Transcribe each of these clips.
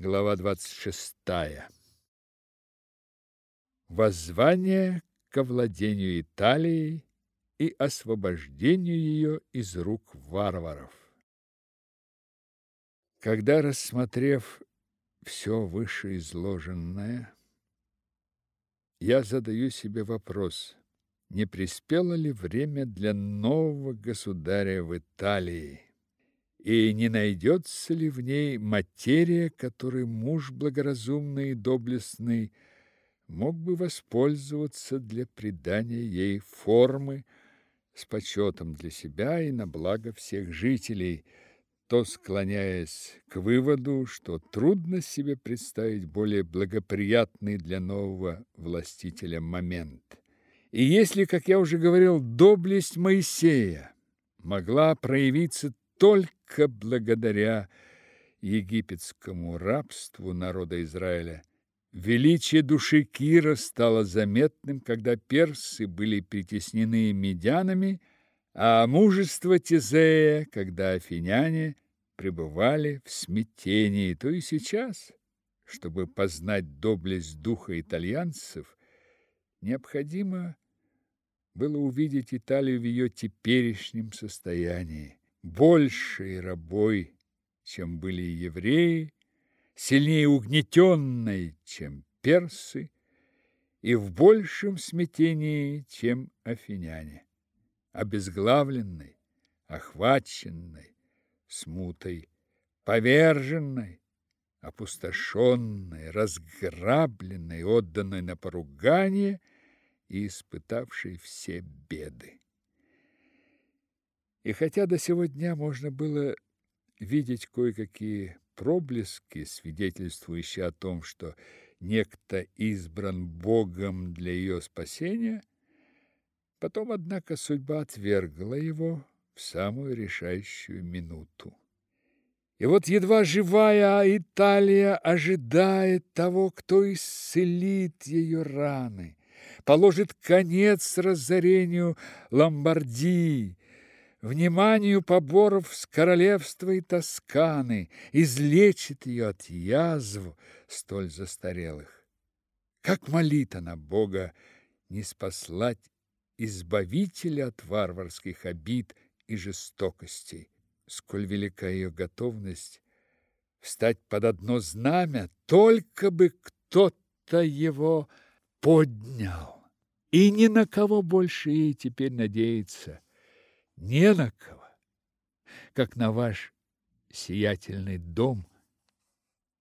Глава 26. Воззвание к овладению Италией и освобождению ее из рук варваров. Когда, рассмотрев все вышеизложенное, я задаю себе вопрос, не приспело ли время для нового государя в Италии? И не найдется ли в ней материя, которой муж благоразумный и доблестный мог бы воспользоваться для придания ей формы с почетом для себя и на благо всех жителей, то склоняясь к выводу, что трудно себе представить более благоприятный для нового властителя момент. И если, как я уже говорил, доблесть Моисея могла проявиться только благодаря египетскому рабству народа Израиля. Величие души Кира стало заметным, когда персы были притеснены медянами, а мужество Тизея, когда афиняне пребывали в смятении, то и сейчас, чтобы познать доблесть духа итальянцев, необходимо было увидеть Италию в ее теперешнем состоянии большей рабой, чем были евреи, сильнее угнетенной, чем персы, и в большем смятении, чем афиняне, обезглавленной, охваченной, смутой, поверженной, опустошенной, разграбленной, отданной на поругание и испытавшей все беды. И хотя до сего дня можно было видеть кое-какие проблески, свидетельствующие о том, что некто избран Богом для ее спасения, потом, однако, судьба отвергла его в самую решающую минуту. И вот едва живая Италия ожидает того, кто исцелит ее раны, положит конец разорению Ломбардии, вниманию поборов с королевства и Тосканы, излечит ее от язв столь застарелых. Как молит она Бога не спаслать избавителя от варварских обид и жестокостей, сколь велика ее готовность встать под одно знамя, только бы кто-то его поднял. И ни на кого больше ей теперь надеяться не на кого, как на ваш сиятельный дом,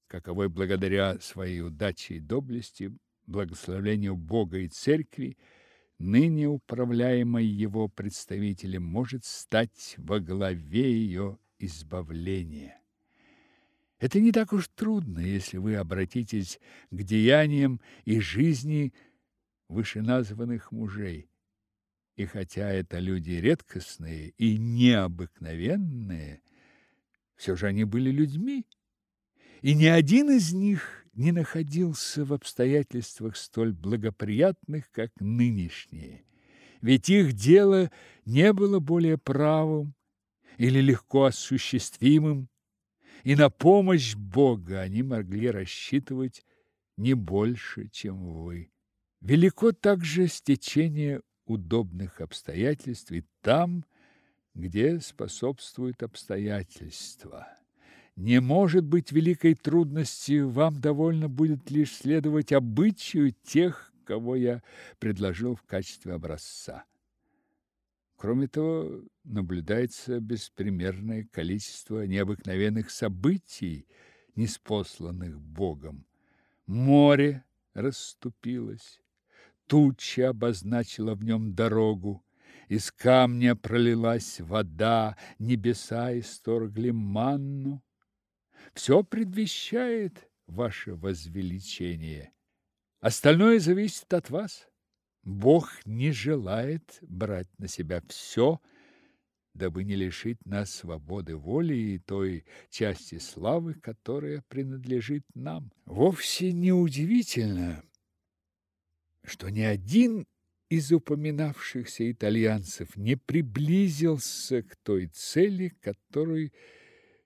каковой благодаря своей удаче и доблести, благословению Бога и Церкви, ныне управляемый его представителем, может стать во главе ее избавления. Это не так уж трудно, если вы обратитесь к деяниям и жизни вышеназванных мужей. И хотя это люди редкостные и необыкновенные, все же они были людьми, и ни один из них не находился в обстоятельствах столь благоприятных, как нынешние. Ведь их дело не было более правым или легко осуществимым, и на помощь Бога они могли рассчитывать не больше, чем вы. Велико также стечение удобных обстоятельств и там, где способствуют обстоятельства. Не может быть великой трудности, вам довольно будет лишь следовать обычаю тех, кого я предложил в качестве образца. Кроме того, наблюдается беспримерное количество необыкновенных событий, неспосланных Богом. Море расступилось, туча обозначила в нем дорогу. Из камня пролилась вода, небеса исторгли манну. Все предвещает ваше возвеличение. Остальное зависит от вас. Бог не желает брать на себя все, дабы не лишить нас свободы воли и той части славы, которая принадлежит нам. Вовсе не удивительно, что ни один из упоминавшихся итальянцев не приблизился к той цели, которой,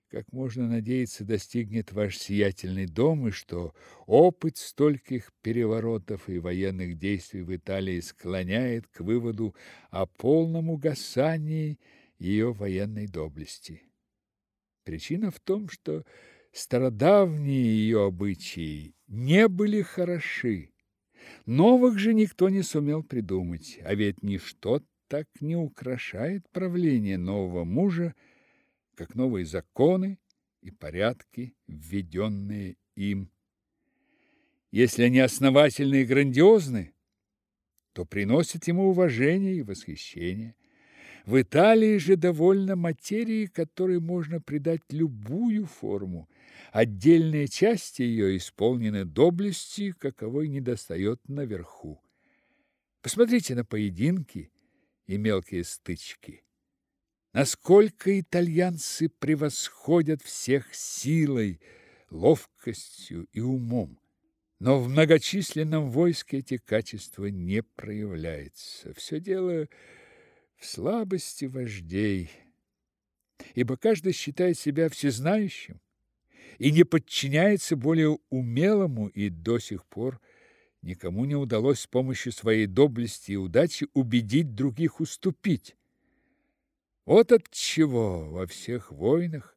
как можно надеяться, достигнет ваш сиятельный дом, и что опыт стольких переворотов и военных действий в Италии склоняет к выводу о полном угасании ее военной доблести. Причина в том, что стародавние ее обычаи не были хороши. Новых же никто не сумел придумать, а ведь ничто так не украшает правление нового мужа, как новые законы и порядки, введенные им. Если они основательны и грандиозны, то приносят ему уважение и восхищение. В Италии же довольно материи, которой можно придать любую форму. Отдельные части ее исполнены доблести, каковой недостает наверху. Посмотрите на поединки и мелкие стычки. Насколько итальянцы превосходят всех силой, ловкостью и умом. Но в многочисленном войске эти качества не проявляются. Все дело в слабости вождей, ибо каждый считает себя всезнающим и не подчиняется более умелому, и до сих пор никому не удалось с помощью своей доблести и удачи убедить других уступить. Вот от чего во всех войнах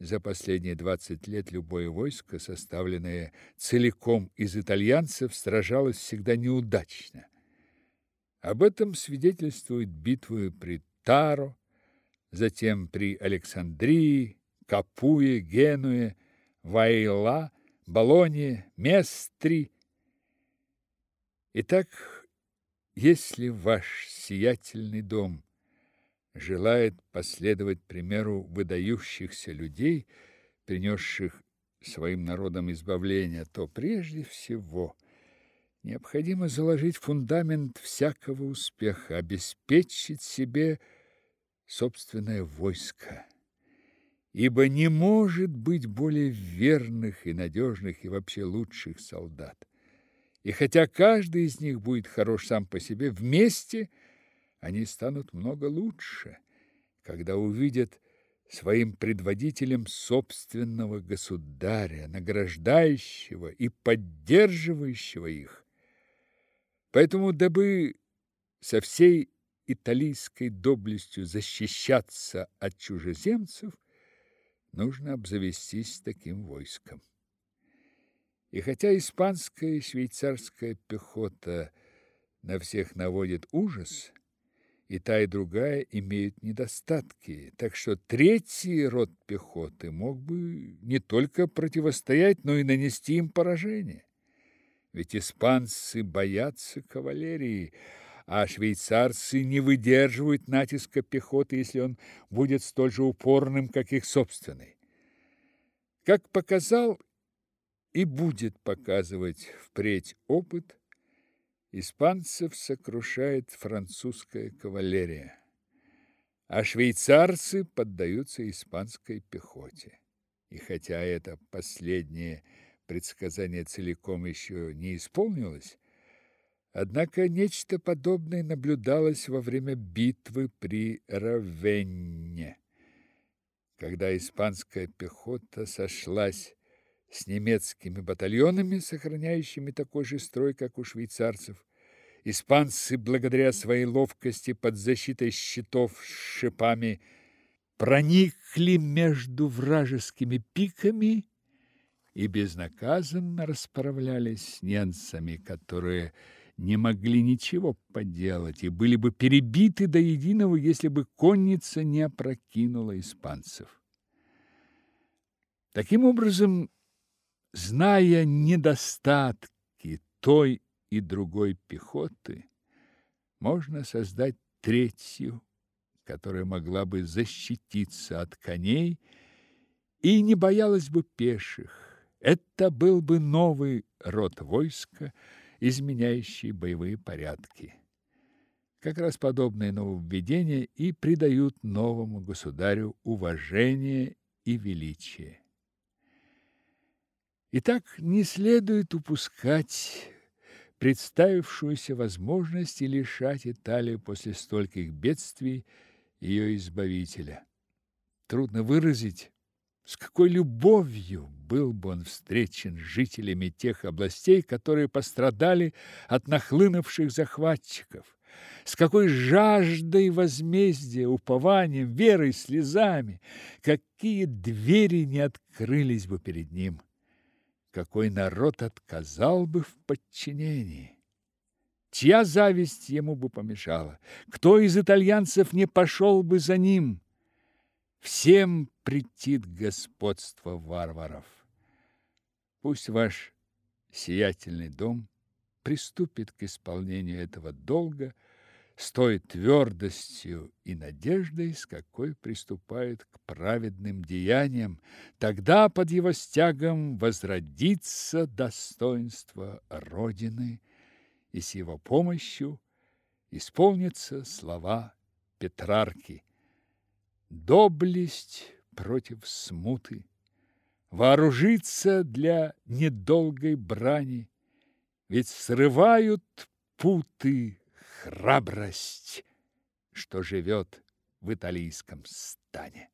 за последние двадцать лет любое войско, составленное целиком из итальянцев, сражалось всегда неудачно. Об этом свидетельствуют битвы при Таро, затем при Александрии, Капуе, Генуе, Вайла, Болонье, Местри. Итак, если ваш сиятельный дом желает последовать примеру выдающихся людей, принесших своим народам избавление, то прежде всего необходимо заложить фундамент всякого успеха, обеспечить себе собственное войско. Ибо не может быть более верных и надежных и вообще лучших солдат. И хотя каждый из них будет хорош сам по себе, вместе – они станут много лучше, когда увидят своим предводителем собственного государя, награждающего и поддерживающего их. Поэтому, дабы со всей италийской доблестью защищаться от чужеземцев, нужно обзавестись таким войском. И хотя испанская и швейцарская пехота на всех наводит ужас – и та, и другая имеют недостатки, так что третий род пехоты мог бы не только противостоять, но и нанести им поражение. Ведь испанцы боятся кавалерии, а швейцарцы не выдерживают натиска пехоты, если он будет столь же упорным, как их собственный. Как показал и будет показывать впредь опыт – Испанцев сокрушает французская кавалерия, а швейцарцы поддаются испанской пехоте. И хотя это последнее предсказание целиком еще не исполнилось, однако нечто подобное наблюдалось во время битвы при Равенне, когда испанская пехота сошлась с немецкими батальонами, сохраняющими такой же строй, как у швейцарцев. Испанцы, благодаря своей ловкости под защитой щитов с шипами, проникли между вражескими пиками и безнаказанно расправлялись с немцами, которые не могли ничего поделать и были бы перебиты до единого, если бы конница не опрокинула испанцев. Таким образом, Зная недостатки той и другой пехоты, можно создать третью, которая могла бы защититься от коней и не боялась бы пеших. Это был бы новый род войска, изменяющий боевые порядки. Как раз подобные нововведения и придают новому государю уважение и величие. Итак, не следует упускать представившуюся возможность и лишать Италию после стольких бедствий ее избавителя. Трудно выразить, С какой любовью был бы он встречен жителями тех областей, которые пострадали от нахлынувших захватчиков! С какой жаждой возмездия, упованием, верой, слезами! Какие двери не открылись бы перед ним! Какой народ отказал бы в подчинении! Чья зависть ему бы помешала? Кто из итальянцев не пошел бы за ним? Всем претит господство варваров. Пусть ваш сиятельный дом приступит к исполнению этого долга с той твердостью и надеждой, с какой приступает к праведным деяниям, тогда под его стягом возродится достоинство Родины, и с его помощью исполнятся слова Петрарки – доблесть против смуты, вооружиться для недолгой брани, ведь срывают путы храбрость, что живет в италийском стане.